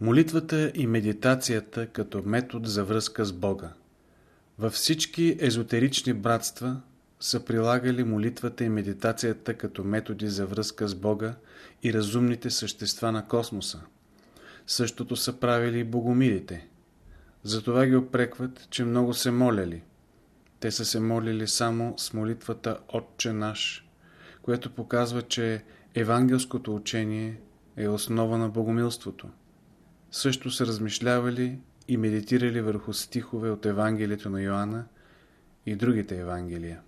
Молитвата и медитацията като метод за връзка с Бога Във всички езотерични братства са прилагали молитвата и медитацията като методи за връзка с Бога и разумните същества на космоса. Същото са правили и богомилите. Затова ги опрекват, че много се моляли. Те са се молили само с молитвата Отче наш, което показва, че евангелското учение е основа на богомилството. Също са размишлявали и медитирали върху стихове от Евангелието на Йоанна и другите Евангелия.